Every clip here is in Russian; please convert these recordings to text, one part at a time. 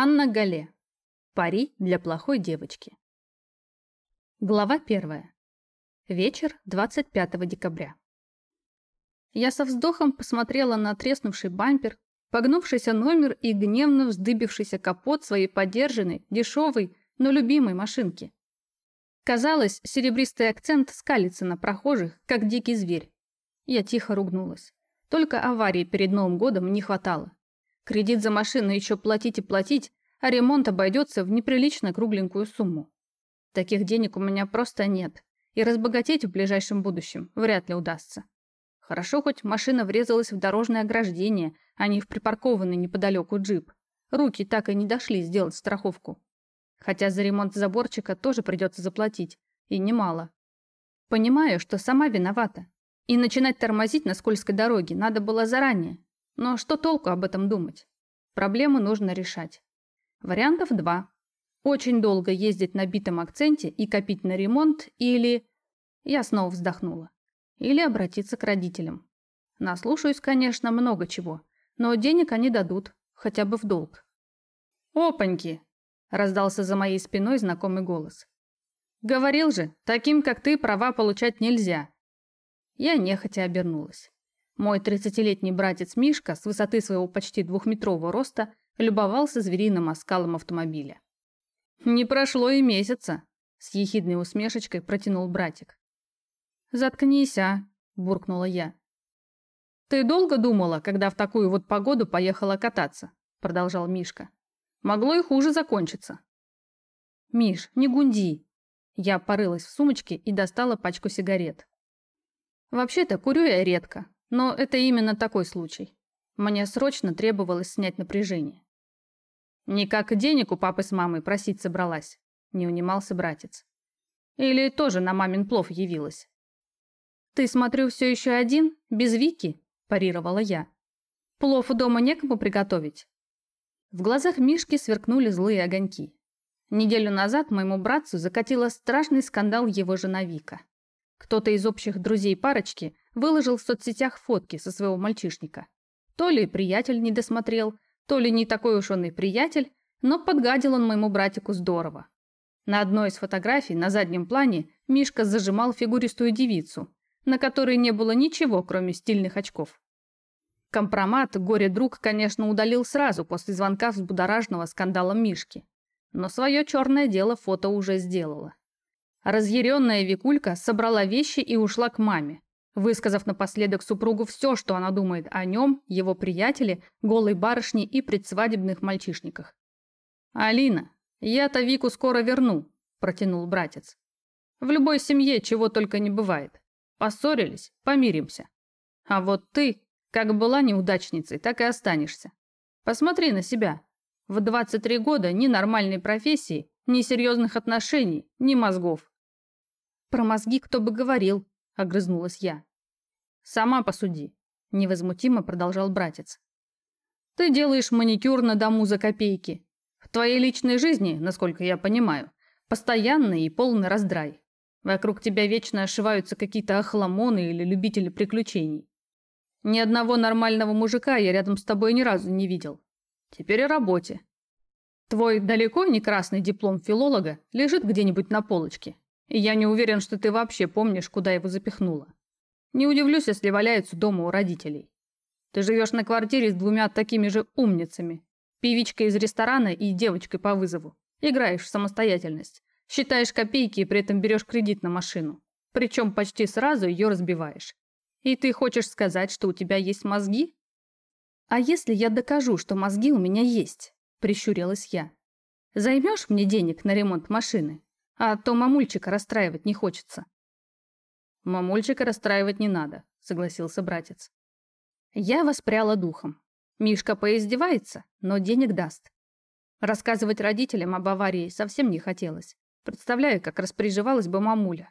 Анна Гале. Пари для плохой девочки. Глава первая. Вечер 25 декабря. Я со вздохом посмотрела на треснувший бампер, погнувшийся номер и гневно вздыбившийся капот своей подержанной, дешевой, но любимой машинки. Казалось, серебристый акцент скалится на прохожих, как дикий зверь. Я тихо ругнулась. Только аварии перед Новым годом не хватало. Кредит за машину еще платить и платить, а ремонт обойдется в неприлично кругленькую сумму. Таких денег у меня просто нет, и разбогатеть в ближайшем будущем вряд ли удастся. Хорошо, хоть машина врезалась в дорожное ограждение, а не в припаркованный неподалеку джип. Руки так и не дошли сделать страховку. Хотя за ремонт заборчика тоже придется заплатить, и немало. Понимаю, что сама виновата. И начинать тормозить на скользкой дороге надо было заранее, но что толку об этом думать? Проблему нужно решать. Вариантов два. Очень долго ездить на битом акценте и копить на ремонт или... Я снова вздохнула. Или обратиться к родителям. Наслушаюсь, конечно, много чего, но денег они дадут, хотя бы в долг. «Опаньки!» – раздался за моей спиной знакомый голос. «Говорил же, таким, как ты, права получать нельзя». Я нехотя обернулась. Мой тридцатилетний братец Мишка с высоты своего почти двухметрового роста любовался звериным оскалом автомобиля. «Не прошло и месяца», — с ехидной усмешечкой протянул братик. «Заткнись, а», — буркнула я. «Ты долго думала, когда в такую вот погоду поехала кататься?» — продолжал Мишка. «Могло и хуже закончиться». «Миш, не гунди!» Я порылась в сумочке и достала пачку сигарет. «Вообще-то курю я редко, но это именно такой случай. Мне срочно требовалось снять напряжение. «Никак денег у папы с мамой просить собралась», – не унимался братец. «Или тоже на мамин плов явилась?» «Ты, смотрю, все еще один, без Вики?» – парировала я. «Плов дома некому приготовить?» В глазах Мишки сверкнули злые огоньки. Неделю назад моему братцу закатила страшный скандал его жена Вика. Кто-то из общих друзей парочки выложил в соцсетях фотки со своего мальчишника. То ли приятель не досмотрел, то ли не такой уж он и приятель, но подгадил он моему братику здорово. На одной из фотографий на заднем плане Мишка зажимал фигуристую девицу, на которой не было ничего, кроме стильных очков. Компромат горе-друг, конечно, удалил сразу после звонка взбудоражного скандалом Мишки. Но свое черное дело фото уже сделало. Разъяренная Викулька собрала вещи и ушла к маме, высказав напоследок супругу все, что она думает о нем, его приятеле, голой барышне и предсвадебных мальчишниках. «Алина, я-то Вику скоро верну», – протянул братец. «В любой семье чего только не бывает. Поссорились, помиримся. А вот ты, как была неудачницей, так и останешься. Посмотри на себя. В 23 года ни нормальной профессии, ни серьезных отношений, ни мозгов. «Про мозги кто бы говорил», — огрызнулась я. «Сама посуди», — невозмутимо продолжал братец. «Ты делаешь маникюр на дому за копейки. В твоей личной жизни, насколько я понимаю, постоянный и полный раздрай. Вокруг тебя вечно ошиваются какие-то охламоны или любители приключений. Ни одного нормального мужика я рядом с тобой ни разу не видел. Теперь о работе. Твой далеко не красный диплом филолога лежит где-нибудь на полочке, и я не уверен, что ты вообще помнишь, куда его запихнула. Не удивлюсь, если валяются дома у родителей. Ты живешь на квартире с двумя такими же умницами. Певичкой из ресторана и девочкой по вызову. Играешь в самостоятельность. Считаешь копейки и при этом берешь кредит на машину. Причем почти сразу ее разбиваешь. И ты хочешь сказать, что у тебя есть мозги? А если я докажу, что мозги у меня есть? Прищурилась я. Займешь мне денег на ремонт машины? А то мамульчика расстраивать не хочется. Мамульчика расстраивать не надо, согласился братец. Я воспряла духом. Мишка поиздевается, но денег даст. Рассказывать родителям об аварии совсем не хотелось. Представляю, как распереживалась бы мамуля.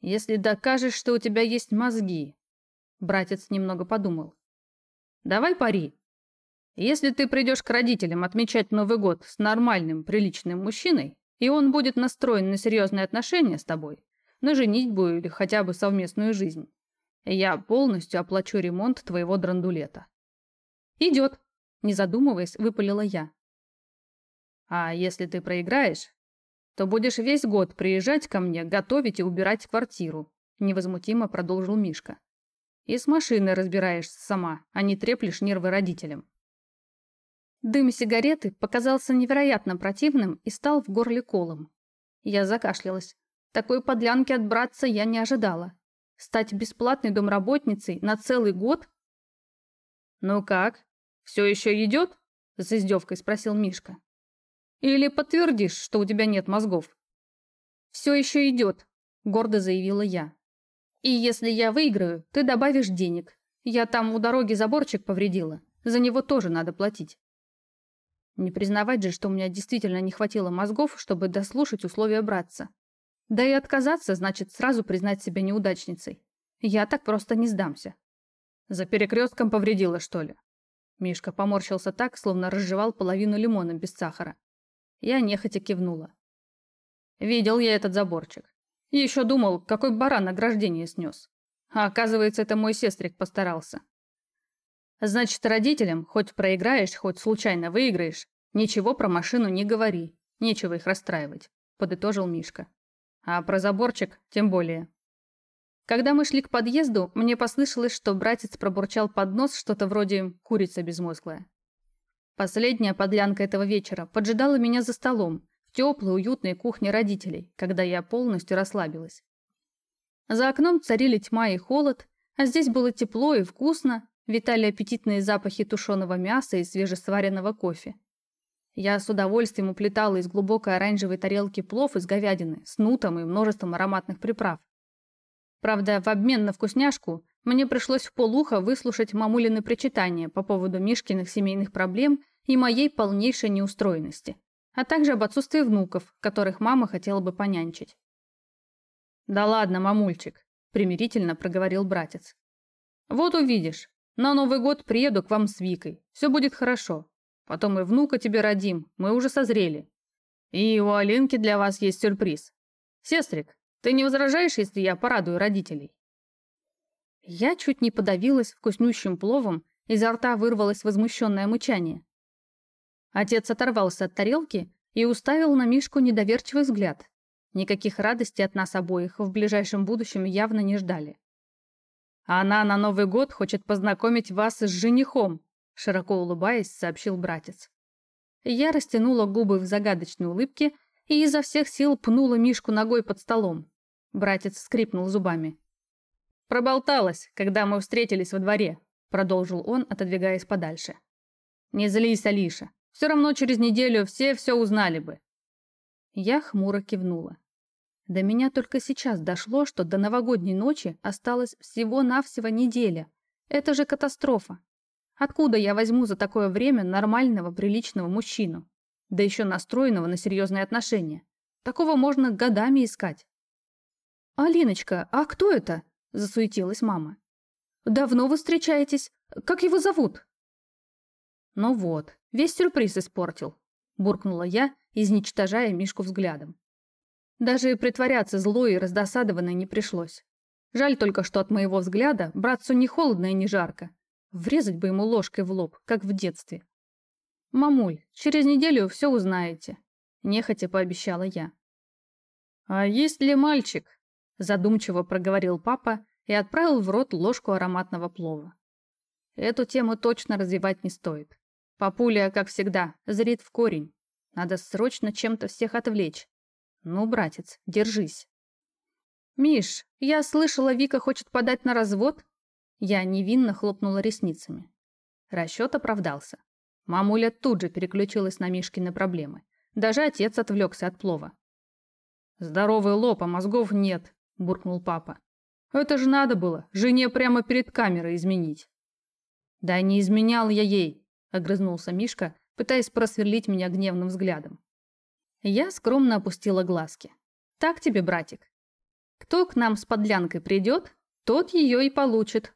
Если докажешь, что у тебя есть мозги. Братец немного подумал. Давай пари. Если ты придешь к родителям отмечать Новый год с нормальным, приличным мужчиной, и он будет настроен на серьезные отношения с тобой, на женитьбу или хотя бы совместную жизнь. Я полностью оплачу ремонт твоего драндулета. Идет, не задумываясь, выпалила я. А если ты проиграешь, то будешь весь год приезжать ко мне, готовить и убирать квартиру», невозмутимо продолжил Мишка. «И с машиной разбираешься сама, а не треплешь нервы родителям». Дым сигареты показался невероятно противным и стал в горле колом. Я закашлялась. Такой подлянки от братца я не ожидала. Стать бесплатной домработницей на целый год? «Ну как, все еще идет?» – с издевкой спросил Мишка. «Или подтвердишь, что у тебя нет мозгов?» «Все еще идет», – гордо заявила я. «И если я выиграю, ты добавишь денег. Я там у дороги заборчик повредила. За него тоже надо платить». Не признавать же, что у меня действительно не хватило мозгов, чтобы дослушать условия братца. Да и отказаться значит сразу признать себя неудачницей. Я так просто не сдамся. За перекрестком повредила, что ли? Мишка поморщился так, словно разжевал половину лимона без сахара. Я нехотя кивнула. Видел я этот заборчик. Еще думал, какой баран ограждение снес. А оказывается, это мой сестрик постарался. Значит, родителям, хоть проиграешь, хоть случайно выиграешь, ничего про машину не говори. Нечего их расстраивать, подытожил Мишка. А про заборчик тем более. Когда мы шли к подъезду, мне послышалось, что братец пробурчал под нос что-то вроде «курица безмозглая». Последняя подлянка этого вечера поджидала меня за столом, в теплой, уютной кухне родителей, когда я полностью расслабилась. За окном царили тьма и холод, а здесь было тепло и вкусно, витали аппетитные запахи тушеного мяса и свежесваренного кофе. Я с удовольствием уплетала из глубокой оранжевой тарелки плов из говядины с нутом и множеством ароматных приправ. Правда, в обмен на вкусняшку мне пришлось в полухо выслушать мамулины причитания по поводу Мишкиных семейных проблем и моей полнейшей неустроенности, а также об отсутствии внуков, которых мама хотела бы понянчить. «Да ладно, мамульчик», – примирительно проговорил братец. «Вот увидишь, на Новый год приеду к вам с Викой, все будет хорошо, Потом и внука тебе родим, мы уже созрели. И у Алинки для вас есть сюрприз. Сестрик, ты не возражаешь, если я порадую родителей?» Я чуть не подавилась вкуснющим пловом, изо рта вырвалось возмущенное мычание. Отец оторвался от тарелки и уставил на Мишку недоверчивый взгляд. Никаких радостей от нас обоих в ближайшем будущем явно не ждали. «Она на Новый год хочет познакомить вас с женихом», широко улыбаясь, сообщил братец. Я растянула губы в загадочной улыбке и изо всех сил пнула Мишку ногой под столом. Братец скрипнул зубами. «Проболталась, когда мы встретились во дворе», продолжил он, отодвигаясь подальше. «Не злись, Алиша. Все равно через неделю все все узнали бы». Я хмуро кивнула. До меня только сейчас дошло, что до новогодней ночи осталось всего-навсего неделя. Это же катастрофа. Откуда я возьму за такое время нормального, приличного мужчину? Да еще настроенного на серьезные отношения. Такого можно годами искать. «Алиночка, а кто это?» – засуетилась мама. «Давно вы встречаетесь? Как его зовут?» «Ну вот, весь сюрприз испортил», – буркнула я, изничтожая Мишку взглядом. Даже притворяться злой и раздосадованной не пришлось. Жаль только, что от моего взгляда братцу не холодно и не жарко, Врезать бы ему ложкой в лоб, как в детстве. «Мамуль, через неделю все узнаете», – нехотя пообещала я. «А есть ли мальчик?» – задумчиво проговорил папа и отправил в рот ложку ароматного плова. Эту тему точно развивать не стоит. Папуля, как всегда, зрит в корень. Надо срочно чем-то всех отвлечь. Ну, братец, держись. «Миш, я слышала, Вика хочет подать на развод?» Я невинно хлопнула ресницами. Расчет оправдался. Мамуля тут же переключилась на Мишкины проблемы. Даже отец отвлекся от плова. «Здоровый лоб, а мозгов нет», – буркнул папа. «Это же надо было, жене прямо перед камерой изменить». «Да не изменял я ей», – огрызнулся Мишка, пытаясь просверлить меня гневным взглядом. Я скромно опустила глазки. «Так тебе, братик. Кто к нам с подлянкой придет, тот ее и получит,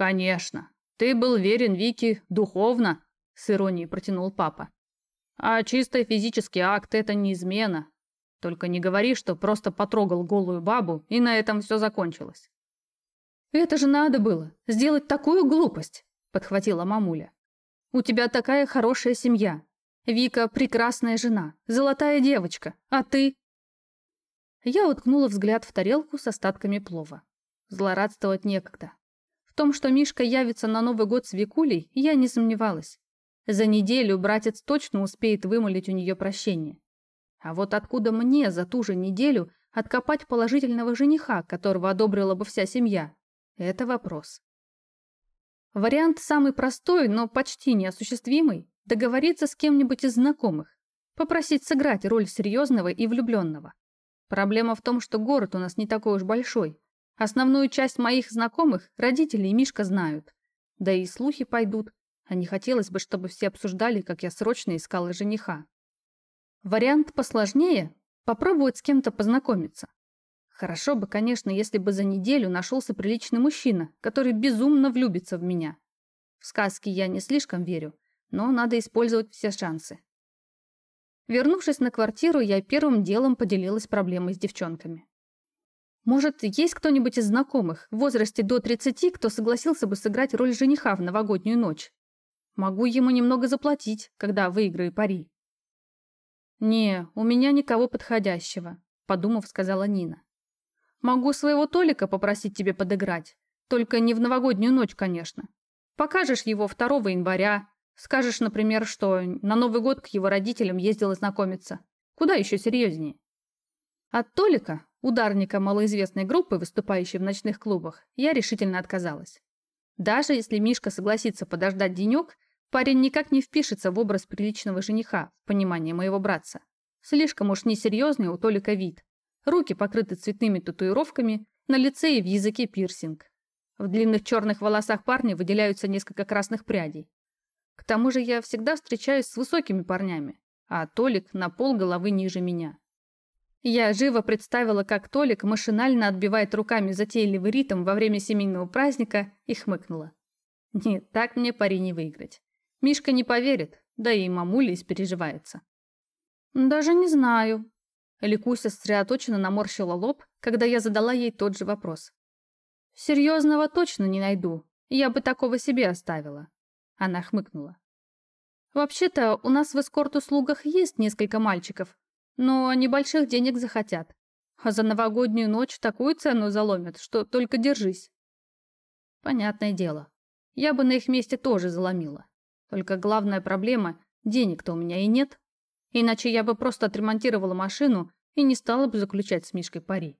«Конечно. Ты был верен Вике духовно», – с иронией протянул папа. «А чисто физический акт – это не измена. Только не говори, что просто потрогал голую бабу, и на этом все закончилось». «Это же надо было, сделать такую глупость», – подхватила мамуля. «У тебя такая хорошая семья. Вика – прекрасная жена, золотая девочка, а ты? Я уткнула взгляд в тарелку с остатками плова. Злорадствовать некогда. Том, что Мишка явится на Новый год с Викулей, я не сомневалась. За неделю братец точно успеет вымолить у нее прощение. А вот откуда мне за ту же неделю откопать положительного жениха, которого одобрила бы вся семья? Это вопрос. Вариант самый простой, но почти неосуществимый – договориться с кем-нибудь из знакомых, попросить сыграть роль серьезного и влюбленного. Проблема в том, что город у нас не такой уж большой. Основную часть моих знакомых родители и Мишка знают. Да и слухи пойдут, а не хотелось бы, чтобы все обсуждали, как я срочно искала жениха. Вариант посложнее – попробовать с кем-то познакомиться. Хорошо бы, конечно, если бы за неделю нашелся приличный мужчина, который безумно влюбится в меня. В сказки я не слишком верю, но надо использовать все шансы. Вернувшись на квартиру, я первым делом поделилась проблемой с девчонками. Может, есть кто-нибудь из знакомых в возрасте до 30, кто согласился бы сыграть роль жениха в новогоднюю ночь? Могу ему немного заплатить, когда выиграю пари. «Не, у меня никого подходящего», – подумав, сказала Нина. Могу своего Толика попросить тебе подыграть. Только не в новогоднюю ночь, конечно. Покажешь его 2 января. Скажешь, например, что на Новый год к его родителям ездила знакомиться. Куда еще серьезнее. От Толика, ударника малоизвестной группы, выступающей в ночных клубах, я решительно отказалась. Даже если Мишка согласится подождать денек, парень никак не впишется в образ приличного жениха, в понимание моего братца. Слишком уж несерьезный у Толика вид. Руки покрыты цветными татуировками, на лице и в языке пирсинг. В длинных черных волосах парня выделяются несколько красных прядей. К тому же я всегда встречаюсь с высокими парнями, а Толик на пол головы ниже меня. Я живо представила, как Толик машинально отбивает руками затейливый ритм во время семейного праздника и хмыкнула. Нет, так мне пари не выиграть. Мишка не поверит, да и мамуля испереживается. «Даже не знаю», Ликуся сосредоточенно наморщила лоб, когда я задала ей тот же вопрос. «Серьезного точно не найду. Я бы такого себе оставила». Она хмыкнула. «Вообще-то у нас в эскорт-услугах есть несколько мальчиков, но они больших денег захотят. А за новогоднюю ночь такую цену заломят, что только держись». Понятное дело. Я бы на их месте тоже заломила. Только главная проблема – денег-то у меня и нет. Иначе я бы просто отремонтировала машину и не стала бы заключать с Мишкой пари.